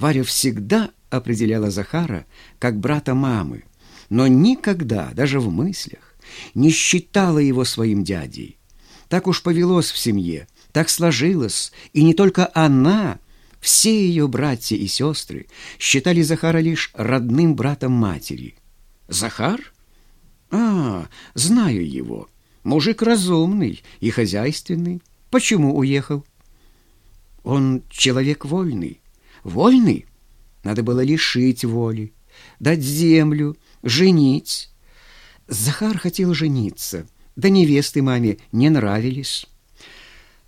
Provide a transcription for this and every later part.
Варя всегда определяла Захара как брата мамы, но никогда, даже в мыслях, не считала его своим дядей. Так уж повелось в семье, так сложилось, и не только она, все ее братья и сестры считали Захара лишь родным братом матери. Захар? А, знаю его. Мужик разумный и хозяйственный. Почему уехал? Он человек вольный. Вольный? Надо было лишить воли, дать землю, женить. Захар хотел жениться, да невесты маме не нравились.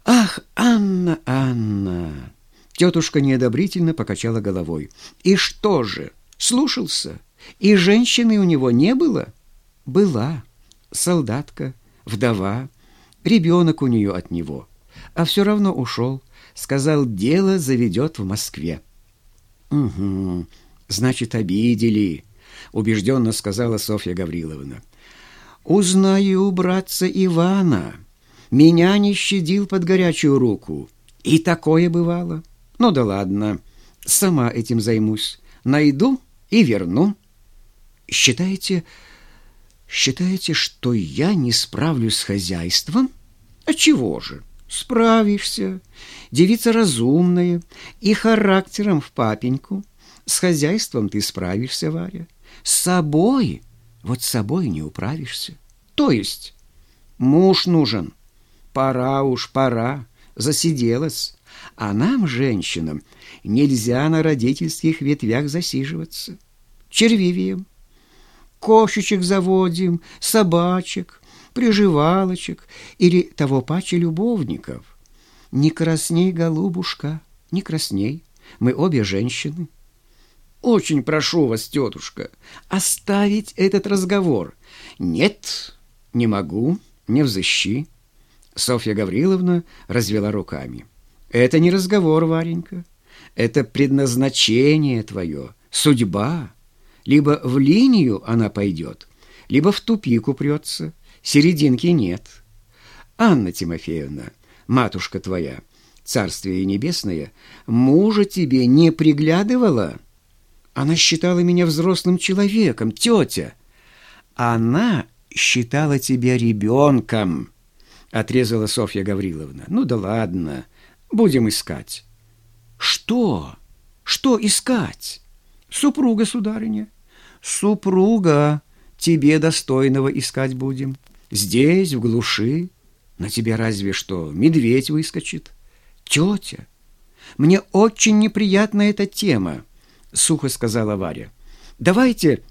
«Ах, Анна, Анна!» Тетушка неодобрительно покачала головой. «И что же, слушался? И женщины у него не было?» «Была. Солдатка, вдова, ребенок у нее от него. А все равно ушел. Сказал, дело заведет в Москве». «Угу, значит, обидели», — убежденно сказала Софья Гавриловна. «Узнаю братца Ивана. Меня не щадил под горячую руку. И такое бывало. Ну да ладно, сама этим займусь. Найду и верну». «Считаете, считаете, что я не справлюсь с хозяйством? А чего же?» Справишься. Девица разумная и характером в папеньку. С хозяйством ты справишься, Варя. С собой, вот с собой не управишься. То есть муж нужен. Пора уж, пора. Засиделась. А нам, женщинам, нельзя на родительских ветвях засиживаться. Червивием. Кошечек заводим, собачек, приживалочек или того паче любовников. Не красней, голубушка, не красней. Мы обе женщины. Очень прошу вас, тетушка, оставить этот разговор. Нет, не могу, не взыщи. Софья Гавриловна развела руками. Это не разговор, Варенька. Это предназначение твое, судьба. Либо в линию она пойдет, либо в тупик упрется серединки нет. Анна Тимофеевна, матушка твоя, царствие небесное, мужа тебе не приглядывала? Она считала меня взрослым человеком, тетя. Она считала тебя ребенком, отрезала Софья Гавриловна. Ну да ладно, будем искать. Что? Что искать? Супруга, сударыня. Супруга, тебе достойного искать будем. Здесь, в глуши, на тебя разве что медведь выскочит. Тетя, мне очень неприятна эта тема, сухо сказала Варя. Давайте,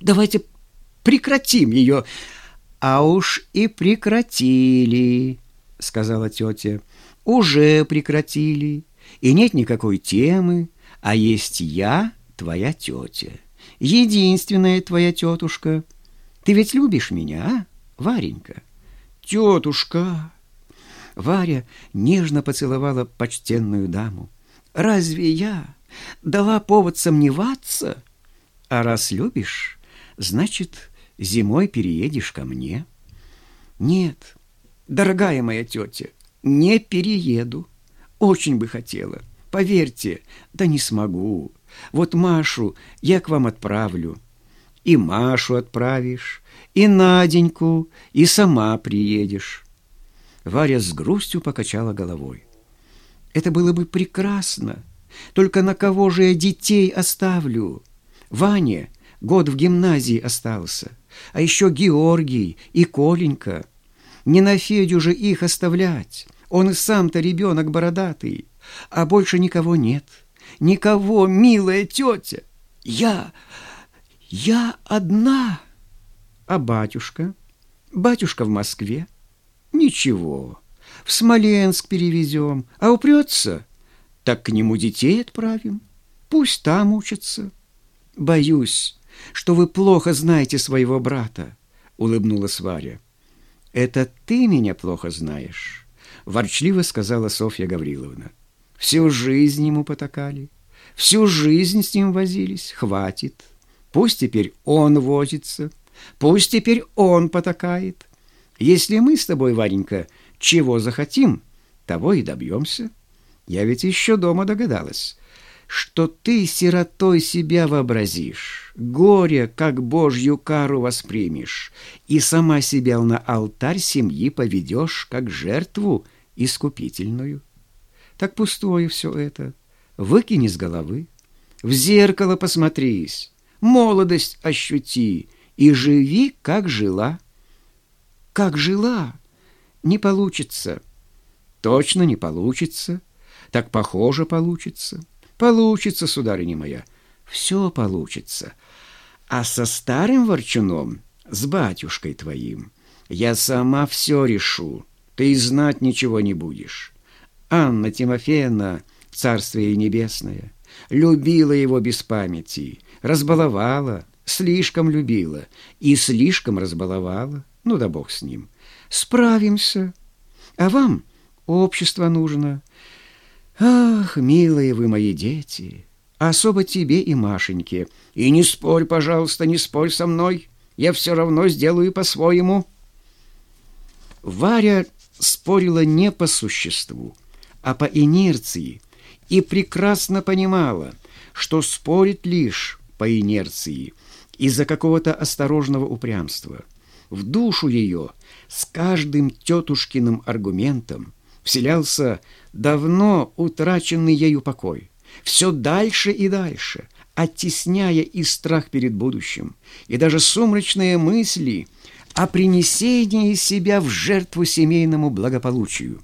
давайте прекратим ее. А уж и прекратили, сказала тетя. Уже прекратили. И нет никакой темы, а есть я, твоя тетя. Единственная твоя тетушка. Ты ведь любишь меня, а? Варенька, тетушка!» Варя нежно поцеловала почтенную даму. «Разве я дала повод сомневаться? А раз любишь, значит, зимой переедешь ко мне». «Нет, дорогая моя тетя, не перееду. Очень бы хотела. Поверьте, да не смогу. Вот Машу я к вам отправлю. И Машу отправишь, и Наденьку, и сама приедешь. Варя с грустью покачала головой. Это было бы прекрасно. Только на кого же я детей оставлю? Ваня год в гимназии остался, а еще Георгий и Коленька. Не на Федю же их оставлять. Он и сам-то ребенок бородатый, а больше никого нет. Никого, милая тетя. Я, я одна». А батюшка? Батюшка в Москве? Ничего, в Смоленск перевезем, а упрется, так к нему детей отправим. Пусть там учатся. Боюсь, что вы плохо знаете своего брата, улыбнулась Варя. Это ты меня плохо знаешь, ворчливо сказала Софья Гавриловна. Всю жизнь ему потакали, всю жизнь с ним возились, хватит. Пусть теперь он возится, Пусть теперь он потакает. Если мы с тобой, Варенька, чего захотим, того и добьемся. Я ведь еще дома догадалась, что ты сиротой себя вообразишь, горе, как божью кару воспримешь, и сама себя на алтарь семьи поведешь, как жертву искупительную. Так пустое все это. Выкини с головы, в зеркало посмотрись, молодость ощути и живи, как жила. Как жила? Не получится. Точно не получится. Так похоже получится. Получится, сударыня моя, все получится. А со старым ворчуном, с батюшкой твоим, я сама все решу. Ты знать ничего не будешь. Анна Тимофеевна, царствие небесное, любила его без памяти, разбаловала, слишком любила и слишком разбаловала. Ну да бог с ним. Справимся. А вам общество нужно. «Ах, милые вы мои дети! Особо тебе и Машеньке. И не спорь, пожалуйста, не спорь со мной. Я все равно сделаю по-своему». Варя спорила не по существу, а по инерции, и прекрасно понимала, что спорит лишь по инерции из-за какого-то осторожного упрямства. В душу ее с каждым тетушкиным аргументом вселялся давно утраченный ею покой. Все дальше и дальше, оттесняя и страх перед будущим, и даже сумрачные мысли о принесении себя в жертву семейному благополучию.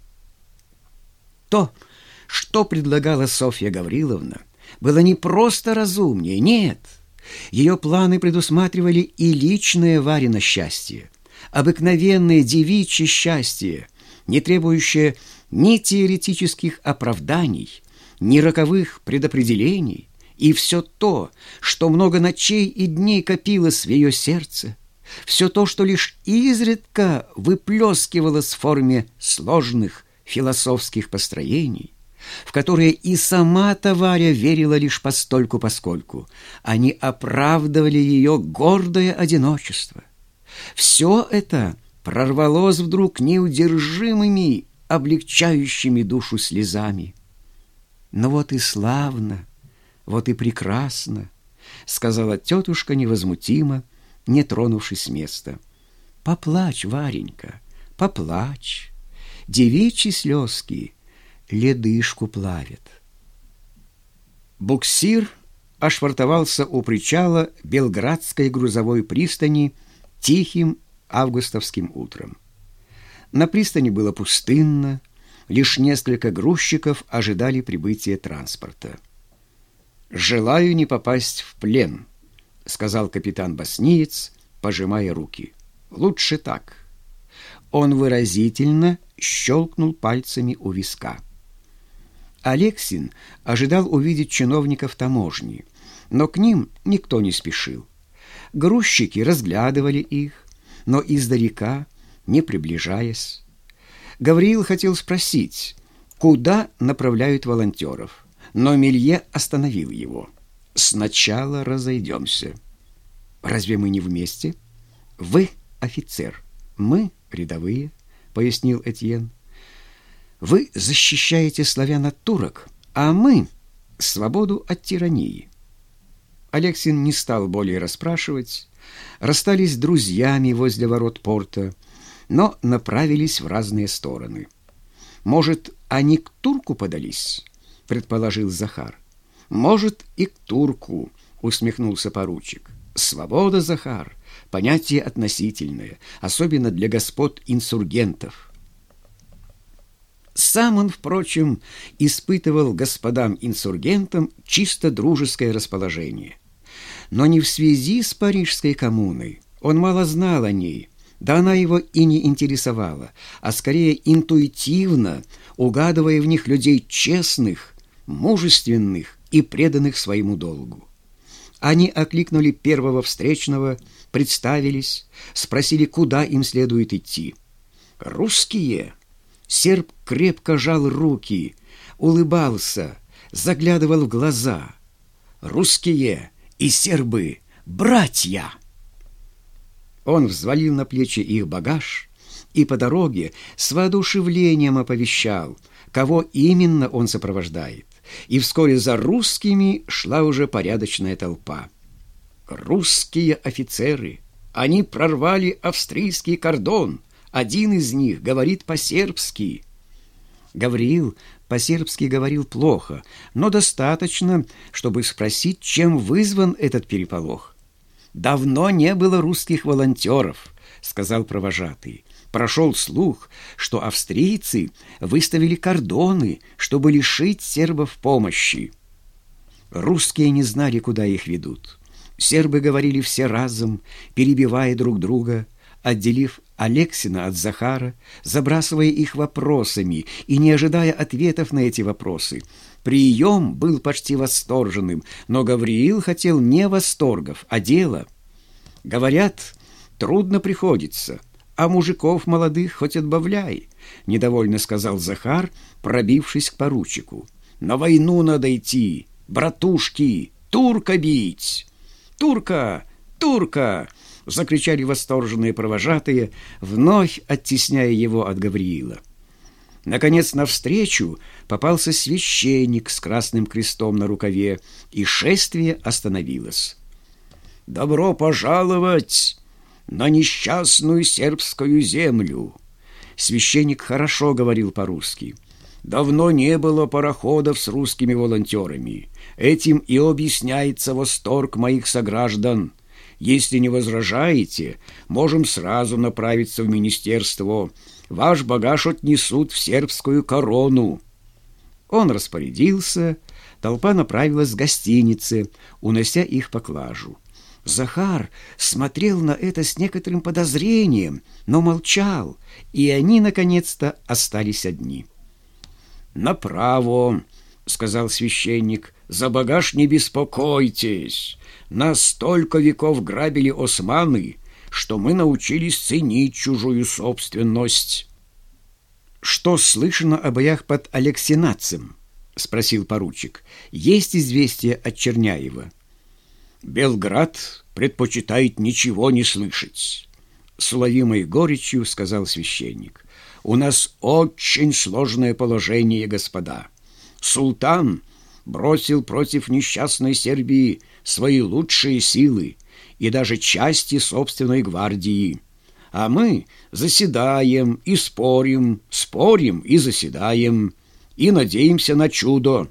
То, что предлагала Софья Гавриловна, было не просто разумнее, нет. Ее планы предусматривали и личное Варино счастье, обыкновенное девичье счастье, не требующее ни теоретических оправданий, ни роковых предопределений, и все то, что много ночей и дней копилось в ее сердце, все то, что лишь изредка выплескивалось в форме сложных философских построений, в которые и сама Таваря верила лишь постольку-поскольку, они оправдывали ее гордое одиночество. Все это прорвалось вдруг неудержимыми облегчающими душу слезами. «Но вот и славно, вот и прекрасно», — сказала тетушка невозмутимо, не тронувшись с места. «Поплачь, Варенька, поплачь, девичьи слезки ледышку плавят». Буксир ошвартовался у причала Белградской грузовой пристани тихим августовским утром. На пристани было пустынно, лишь несколько грузчиков ожидали прибытия транспорта. «Желаю не попасть в плен», — сказал капитан Босниец, пожимая руки. «Лучше так». Он выразительно щелкнул пальцами у виска. Алексин ожидал увидеть чиновников таможни, но к ним никто не спешил. Грузчики разглядывали их, но издалека — не приближаясь. Гавриил хотел спросить, куда направляют волонтеров, но Мелье остановил его. «Сначала разойдемся». «Разве мы не вместе?» «Вы офицер, мы рядовые», — пояснил Этьен. «Вы защищаете славян от турок, а мы — свободу от тирании». Алексин не стал более расспрашивать, расстались друзьями возле ворот порта, но направились в разные стороны. «Может, они к турку подались?» — предположил Захар. «Может, и к турку», — усмехнулся поручик. «Свобода, Захар, понятие относительное, особенно для господ инсургентов». Сам он, впрочем, испытывал господам-инсургентам чисто дружеское расположение. Но не в связи с Парижской коммуной. Он мало знал о ней — да она его и не интересовала, а скорее интуитивно, угадывая в них людей честных, мужественных и преданных своему долгу. Они окликнули первого встречного, представились, спросили, куда им следует идти. «Русские!» Серб крепко жал руки, улыбался, заглядывал в глаза. «Русские и сербы — братья!» Он взвалил на плечи их багаж и по дороге с воодушевлением оповещал, кого именно он сопровождает, и вскоре за русскими шла уже порядочная толпа. Русские офицеры, они прорвали австрийский кордон. Один из них говорит по-сербски. Гавриил по-сербски говорил плохо, но достаточно, чтобы спросить, чем вызван этот переполох. «Давно не было русских волонтеров», — сказал провожатый. Прошел слух, что австрийцы выставили кордоны, чтобы лишить сербов помощи. Русские не знали, куда их ведут. Сербы говорили все разом, перебивая друг друга, отделив Алексина от Захара, забрасывая их вопросами и не ожидая ответов на эти вопросы. Прием был почти восторженным, но Гавриил хотел не восторгов, а дела. Говорят, трудно приходится, а мужиков молодых хоть отбавляй, недовольно сказал Захар, пробившись к поручику. На войну надо идти, братушки, турка бить. Турка, турка! Закричали восторженные провожатые, вновь оттесняя его от Гавриила. Наконец навстречу попался священник с красным крестом на рукаве, и шествие остановилось. «Добро пожаловать на несчастную сербскую землю!» Священник хорошо говорил по-русски. «Давно не было пароходов с русскими волонтерами. Этим и объясняется восторг моих сограждан». Если не возражаете, можем сразу направиться в министерство. Ваш багаж отнесут в сербскую корону». Он распорядился, толпа направилась к гостинице, унося их поклажу. Захар смотрел на это с некоторым подозрением, но молчал, и они, наконец-то, остались одни. «Направо!» — сказал священник. «За багаж не беспокойтесь. Нас столько веков грабили османы, что мы научились ценить чужую собственность». «Что слышно о боях под Алексинацем?» — спросил поручик. «Есть известие от Черняева?» «Белград предпочитает ничего не слышать», — с уловимой горечью сказал священник. «У нас очень сложное положение, господа. Султан бросил против несчастной Сербии свои лучшие силы и даже части собственной гвардии. А мы заседаем и спорим, спорим и заседаем, и надеемся на чудо.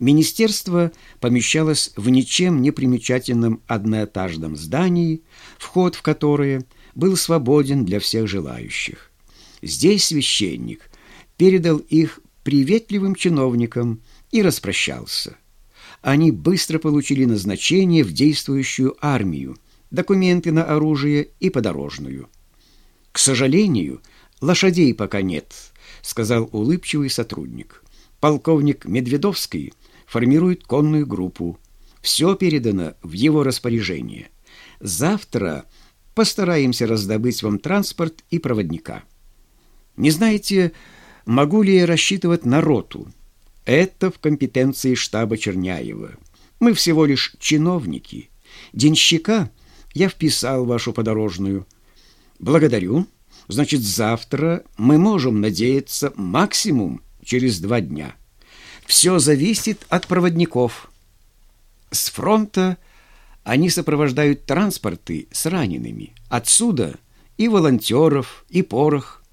Министерство помещалось в ничем не примечательном одноэтажном здании, вход в которое был свободен для всех желающих. Здесь священник передал их приветливым чиновникам и распрощался. Они быстро получили назначение в действующую армию, документы на оружие и подорожную. «К сожалению, лошадей пока нет», — сказал улыбчивый сотрудник. «Полковник Медведовский формирует конную группу. Все передано в его распоряжение. Завтра постараемся раздобыть вам транспорт и проводника. Не знаете, могу ли я рассчитывать на роту?» Это в компетенции штаба Черняева. Мы всего лишь чиновники. Денщика я вписал вашу подорожную. Благодарю. Значит, завтра мы можем надеяться максимум через два дня. Все зависит от проводников. С фронта они сопровождают транспорты с ранеными. Отсюда и волонтеров, и порох.